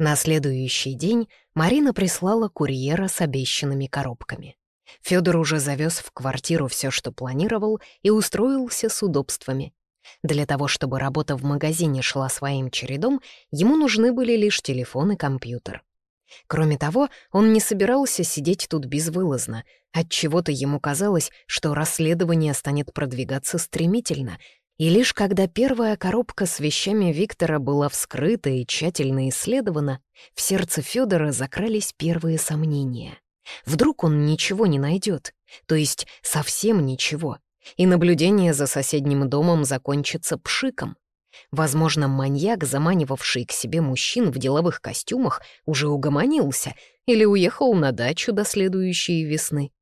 На следующий день Марина прислала курьера с обещанными коробками. Фёдор уже завез в квартиру все, что планировал, и устроился с удобствами. Для того, чтобы работа в магазине шла своим чередом, ему нужны были лишь телефон и компьютер. Кроме того, он не собирался сидеть тут безвылазно. Отчего-то ему казалось, что расследование станет продвигаться стремительно, и лишь когда первая коробка с вещами Виктора была вскрыта и тщательно исследована, в сердце Федора закрались первые сомнения. Вдруг он ничего не найдет, то есть совсем ничего, и наблюдение за соседним домом закончится пшиком. Возможно, маньяк, заманивавший к себе мужчин в деловых костюмах, уже угомонился или уехал на дачу до следующей весны.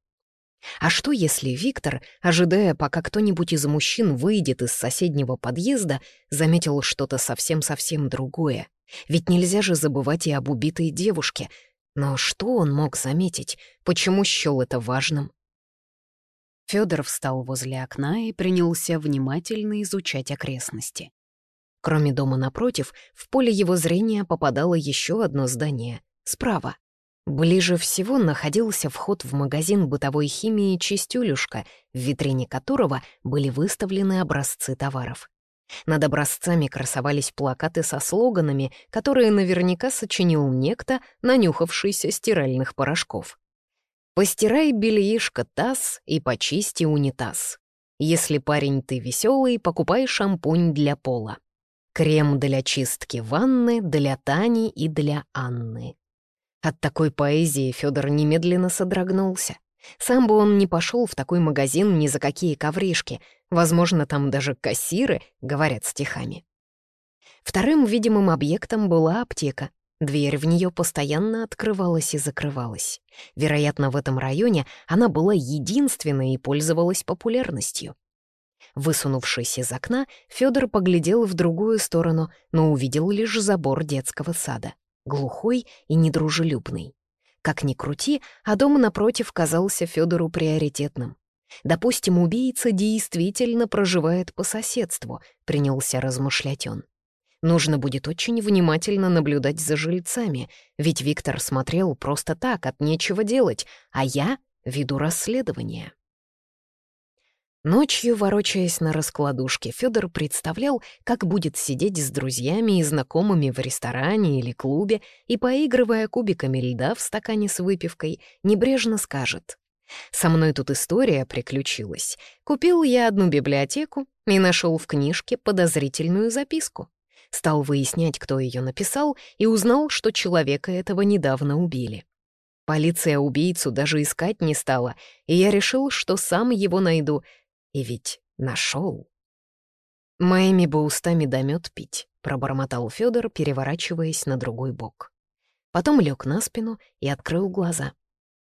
А что, если Виктор, ожидая, пока кто-нибудь из мужчин выйдет из соседнего подъезда, заметил что-то совсем-совсем другое? Ведь нельзя же забывать и об убитой девушке. Но что он мог заметить? Почему счёл это важным? Фёдор встал возле окна и принялся внимательно изучать окрестности. Кроме дома напротив, в поле его зрения попадало еще одно здание — справа. Ближе всего находился вход в магазин бытовой химии «Чистюлюшка», в витрине которого были выставлены образцы товаров. Над образцами красовались плакаты со слоганами, которые наверняка сочинил некто, нанюхавшийся стиральных порошков. «Постирай бельишко таз и почисти унитаз. Если парень ты веселый, покупай шампунь для пола. Крем для чистки ванны, для Тани и для Анны. От такой поэзии Федор немедленно содрогнулся. Сам бы он не пошел в такой магазин ни за какие ковришки. Возможно, там даже кассиры говорят стихами. Вторым видимым объектом была аптека. Дверь в нее постоянно открывалась и закрывалась. Вероятно, в этом районе она была единственной и пользовалась популярностью. Высунувшись из окна, Федор поглядел в другую сторону, но увидел лишь забор детского сада глухой и недружелюбный. Как ни крути, а дом напротив казался Федору приоритетным. Допустим, убийца действительно проживает по соседству, принялся размышлять он. Нужно будет очень внимательно наблюдать за жильцами, ведь Виктор смотрел просто так, от нечего делать, а я веду расследование. Ночью, ворочаясь на раскладушке, Федор представлял, как будет сидеть с друзьями и знакомыми в ресторане или клубе и, поигрывая кубиками льда в стакане с выпивкой, небрежно скажет «Со мной тут история приключилась. Купил я одну библиотеку и нашел в книжке подозрительную записку. Стал выяснять, кто ее написал, и узнал, что человека этого недавно убили. Полиция убийцу даже искать не стала, и я решил, что сам его найду — и ведь нашел. Моими бы устами да мед пить, пробормотал Федор, переворачиваясь на другой бок. Потом лег на спину и открыл глаза.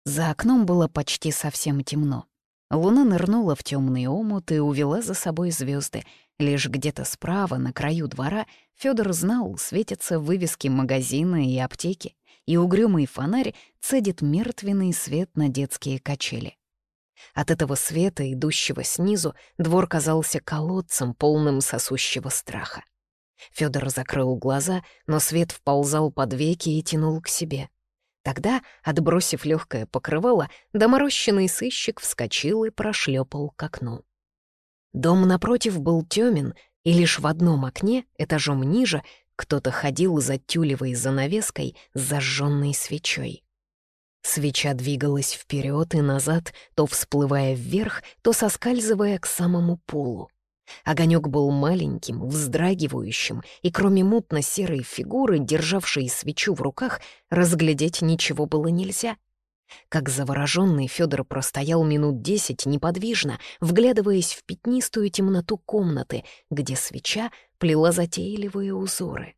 За окном было почти совсем темно. Луна нырнула в темный омут и увела за собой звезды. Лишь где-то справа, на краю двора, Федор знал, светятся вывески магазина и аптеки, и угрюмый фонарь цедит мертвенный свет на детские качели. От этого света, идущего снизу, двор казался колодцем, полным сосущего страха. Фёдор закрыл глаза, но свет вползал под веки и тянул к себе. Тогда, отбросив легкое покрывало, доморощенный сыщик вскочил и прошлепал к окну. Дом напротив был тёмен, и лишь в одном окне, этажом ниже, кто-то ходил за тюлевой занавеской с зажженной свечой. Свеча двигалась вперед и назад, то всплывая вверх, то соскальзывая к самому полу. Огонек был маленьким, вздрагивающим, и кроме мутно-серой фигуры, державшей свечу в руках, разглядеть ничего было нельзя. Как завороженный Федор простоял минут десять неподвижно, вглядываясь в пятнистую темноту комнаты, где свеча плела затейливые узоры.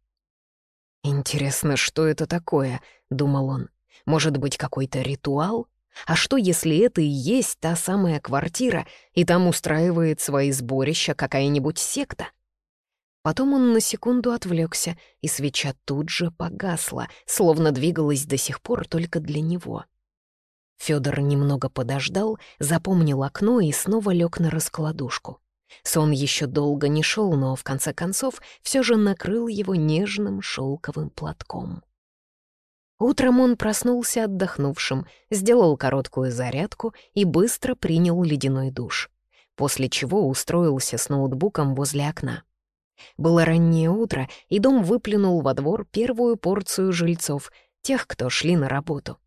«Интересно, что это такое?» — думал он. Может быть, какой-то ритуал? А что, если это и есть та самая квартира, и там устраивает свои сборища какая-нибудь секта? Потом он на секунду отвлекся, и свеча тут же погасла, словно двигалась до сих пор только для него. Фёдор немного подождал, запомнил окно и снова лег на раскладушку. Сон еще долго не шел, но в конце концов все же накрыл его нежным шелковым платком. Утром он проснулся отдохнувшим, сделал короткую зарядку и быстро принял ледяной душ, после чего устроился с ноутбуком возле окна. Было раннее утро, и дом выплюнул во двор первую порцию жильцов, тех, кто шли на работу.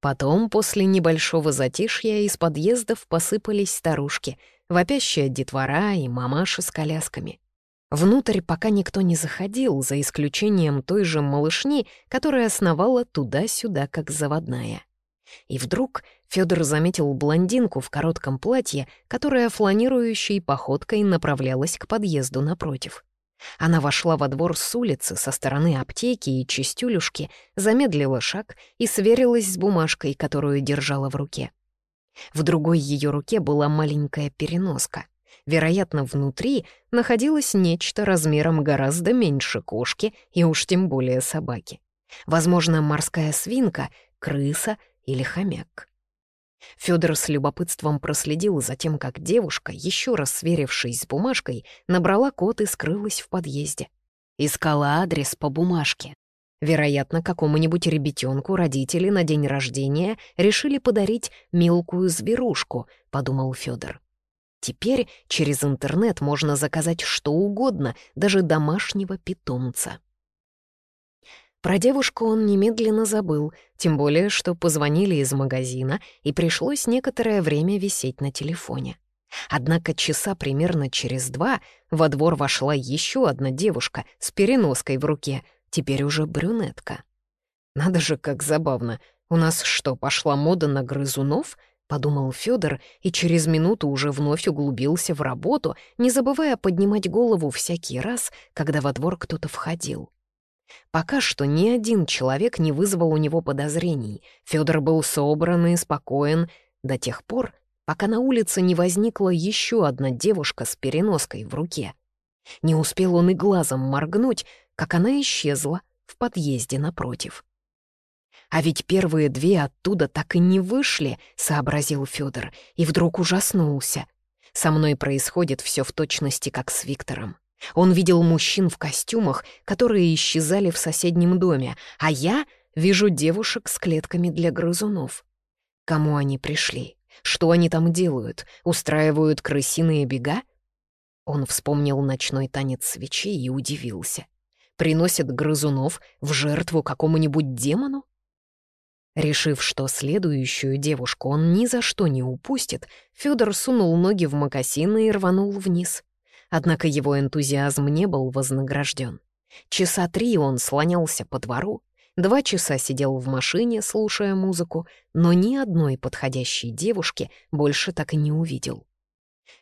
Потом, после небольшого затишья, из подъездов посыпались старушки, вопящая детвора и мамаши с колясками. Внутрь пока никто не заходил, за исключением той же малышни, которая сновала туда-сюда, как заводная. И вдруг Федор заметил блондинку в коротком платье, которая фланирующей походкой направлялась к подъезду напротив. Она вошла во двор с улицы со стороны аптеки и чистюлюшки, замедлила шаг и сверилась с бумажкой, которую держала в руке. В другой ее руке была маленькая переноска. Вероятно, внутри находилось нечто размером гораздо меньше кошки и уж тем более собаки. Возможно, морская свинка, крыса или хомяк. Федор с любопытством проследил за тем, как девушка, еще раз сверившись с бумажкой, набрала код и скрылась в подъезде. Искала адрес по бумажке. Вероятно, какому-нибудь ребятенку родители на день рождения решили подарить мелкую зверушку, подумал Федор. Теперь через интернет можно заказать что угодно, даже домашнего питомца. Про девушку он немедленно забыл, тем более, что позвонили из магазина, и пришлось некоторое время висеть на телефоне. Однако часа примерно через два во двор вошла еще одна девушка с переноской в руке, теперь уже брюнетка. «Надо же, как забавно! У нас что, пошла мода на грызунов?» — подумал Федор и через минуту уже вновь углубился в работу, не забывая поднимать голову всякий раз, когда во двор кто-то входил. Пока что ни один человек не вызвал у него подозрений. Федор был собран и спокоен до тех пор, пока на улице не возникла еще одна девушка с переноской в руке. Не успел он и глазом моргнуть, как она исчезла в подъезде напротив. «А ведь первые две оттуда так и не вышли», — сообразил Федор, и вдруг ужаснулся. «Со мной происходит все в точности, как с Виктором. Он видел мужчин в костюмах, которые исчезали в соседнем доме, а я вижу девушек с клетками для грызунов. Кому они пришли? Что они там делают? Устраивают крысиные бега? Он вспомнил ночной танец свечей и удивился. Приносят грызунов в жертву какому-нибудь демону? Решив, что следующую девушку он ни за что не упустит, Федор сунул ноги в мокасины и рванул вниз. Однако его энтузиазм не был вознагражден. Часа три он слонялся по двору, два часа сидел в машине, слушая музыку, но ни одной подходящей девушки больше так и не увидел.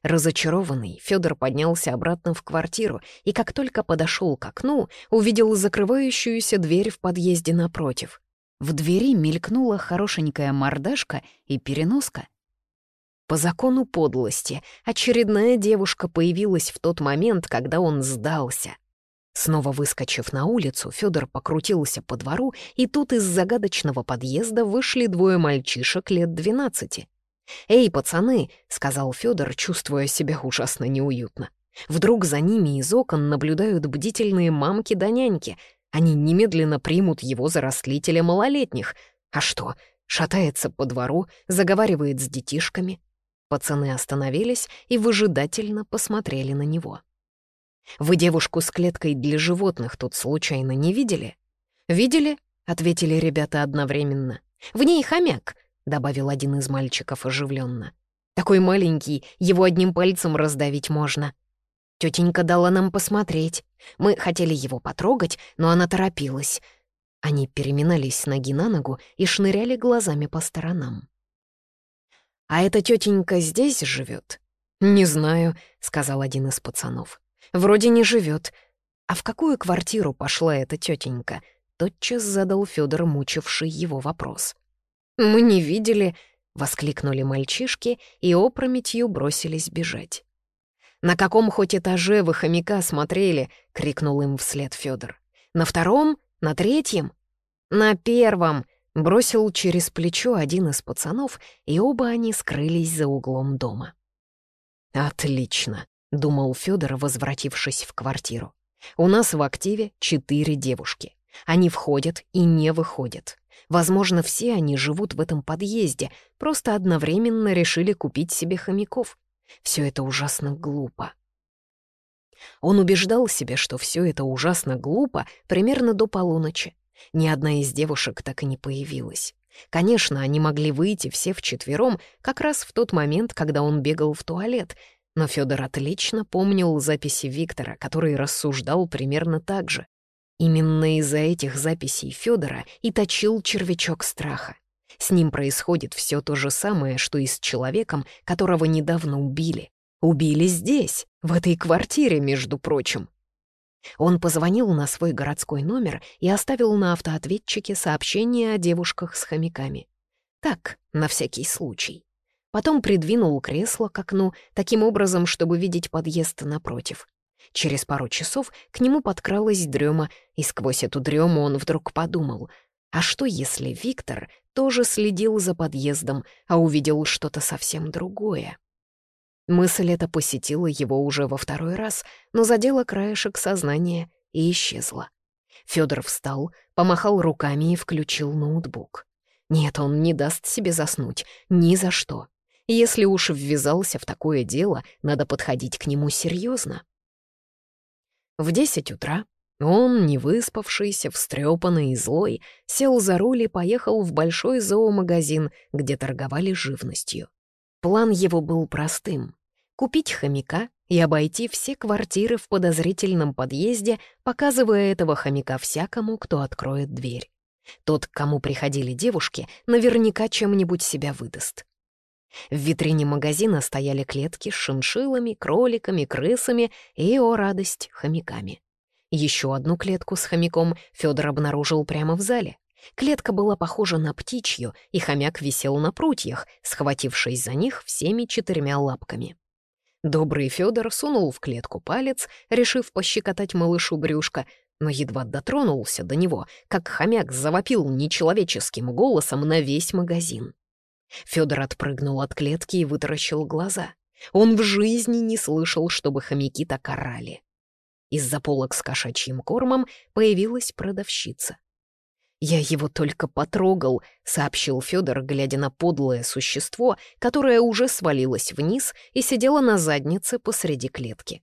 Разочарованный, Федор поднялся обратно в квартиру и, как только подошел к окну, увидел закрывающуюся дверь в подъезде напротив. В двери мелькнула хорошенькая мордашка и переноска — по закону подлости, очередная девушка появилась в тот момент, когда он сдался. Снова выскочив на улицу, Федор покрутился по двору, и тут из загадочного подъезда вышли двое мальчишек лет двенадцати. «Эй, пацаны!» — сказал Федор, чувствуя себя ужасно неуютно. Вдруг за ними из окон наблюдают бдительные мамки да няньки. Они немедленно примут его за растлителя малолетних. А что, шатается по двору, заговаривает с детишками. Пацаны остановились и выжидательно посмотрели на него. «Вы девушку с клеткой для животных тут случайно не видели?» «Видели?» — ответили ребята одновременно. «В ней хомяк», — добавил один из мальчиков оживленно. «Такой маленький, его одним пальцем раздавить можно». Тетенька дала нам посмотреть. Мы хотели его потрогать, но она торопилась. Они переминались с ноги на ногу и шныряли глазами по сторонам. «А эта тетенька здесь живет? «Не знаю», — сказал один из пацанов. «Вроде не живет. А в какую квартиру пошла эта тетенька? Тотчас задал Федор, мучивший его вопрос. «Мы не видели», — воскликнули мальчишки и опрометью бросились бежать. «На каком хоть этаже вы хомяка смотрели?» — крикнул им вслед Федор. «На втором? На третьем?» «На первом!» Бросил через плечо один из пацанов, и оба они скрылись за углом дома. «Отлично», — думал Федор, возвратившись в квартиру. «У нас в активе четыре девушки. Они входят и не выходят. Возможно, все они живут в этом подъезде, просто одновременно решили купить себе хомяков. Все это ужасно глупо. Он убеждал себя, что все это ужасно глупо примерно до полуночи. Ни одна из девушек так и не появилась. Конечно, они могли выйти все вчетвером как раз в тот момент, когда он бегал в туалет, но Федор отлично помнил записи Виктора, который рассуждал примерно так же. Именно из-за этих записей Федора и точил червячок страха. С ним происходит все то же самое, что и с человеком, которого недавно убили. Убили здесь, в этой квартире, между прочим. Он позвонил на свой городской номер и оставил на автоответчике сообщение о девушках с хомяками. Так, на всякий случай. Потом придвинул кресло к окну, таким образом, чтобы видеть подъезд напротив. Через пару часов к нему подкралась дрема, и сквозь эту дрему он вдруг подумал, а что если Виктор тоже следил за подъездом, а увидел что-то совсем другое? Мысль эта посетила его уже во второй раз, но задела краешек сознания и исчезла. Федор встал, помахал руками и включил ноутбук. Нет, он не даст себе заснуть, ни за что. Если уж ввязался в такое дело, надо подходить к нему серьезно. В десять утра он, не выспавшийся, встрепанный и злой, сел за руль и поехал в большой зоомагазин, где торговали живностью. План его был простым — купить хомяка и обойти все квартиры в подозрительном подъезде, показывая этого хомяка всякому, кто откроет дверь. Тот, к кому приходили девушки, наверняка чем-нибудь себя выдаст. В витрине магазина стояли клетки с шиншиллами, кроликами, крысами и, о радость, хомяками. Еще одну клетку с хомяком Федор обнаружил прямо в зале. Клетка была похожа на птичью, и хомяк висел на прутьях, схватившись за них всеми четырьмя лапками. Добрый Федор сунул в клетку палец, решив пощекотать малышу брюшко, но едва дотронулся до него, как хомяк завопил нечеловеческим голосом на весь магазин. Федор отпрыгнул от клетки и вытаращил глаза. Он в жизни не слышал, чтобы хомяки так орали. Из-за полок с кошачьим кормом появилась продавщица. «Я его только потрогал», — сообщил Федор, глядя на подлое существо, которое уже свалилось вниз и сидело на заднице посреди клетки.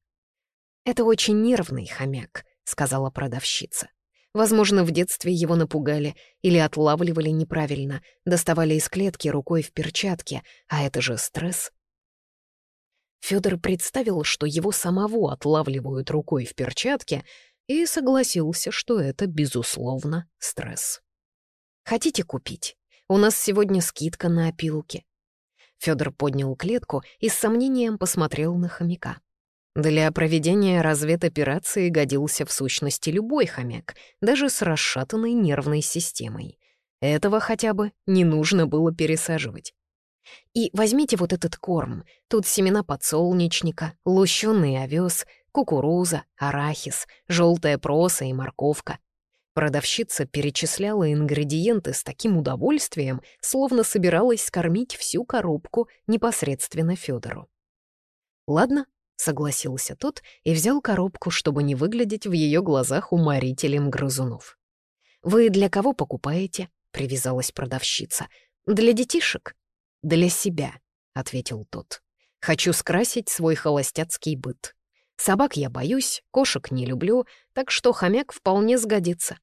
«Это очень нервный хомяк», — сказала продавщица. Возможно, в детстве его напугали или отлавливали неправильно, доставали из клетки рукой в перчатке, а это же стресс. Федор представил, что его самого отлавливают рукой в перчатке, и согласился, что это, безусловно, стресс. «Хотите купить? У нас сегодня скидка на опилки». Федор поднял клетку и с сомнением посмотрел на хомяка. Для проведения разведоперации годился в сущности любой хомяк, даже с расшатанной нервной системой. Этого хотя бы не нужно было пересаживать. И возьмите вот этот корм. Тут семена подсолнечника, лущёный овес, кукуруза, арахис, желтая проса и морковка. Продавщица перечисляла ингредиенты с таким удовольствием, словно собиралась скормить всю коробку непосредственно Федору. «Ладно», — согласился тот и взял коробку, чтобы не выглядеть в ее глазах уморителем грызунов. «Вы для кого покупаете?» — привязалась продавщица. «Для детишек?» «Для себя», — ответил тот. «Хочу скрасить свой холостяцкий быт. Собак я боюсь, кошек не люблю, так что хомяк вполне сгодится.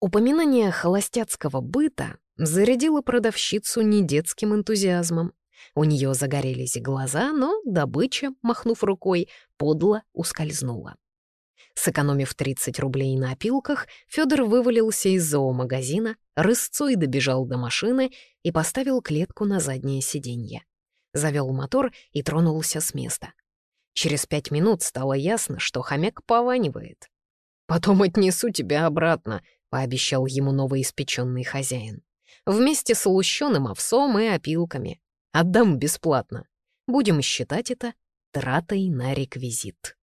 Упоминание холостяцкого быта зарядило продавщицу недетским энтузиазмом. У нее загорелись глаза, но добыча, махнув рукой, подло ускользнула. Сэкономив 30 рублей на опилках, Федор вывалился из зоомагазина, рысцой добежал до машины и поставил клетку на заднее сиденье. Завел мотор и тронулся с места. Через пять минут стало ясно, что хомяк пованивает. «Потом отнесу тебя обратно», — пообещал ему новоиспеченный хозяин. «Вместе с лущеным овсом и опилками. Отдам бесплатно. Будем считать это тратой на реквизит».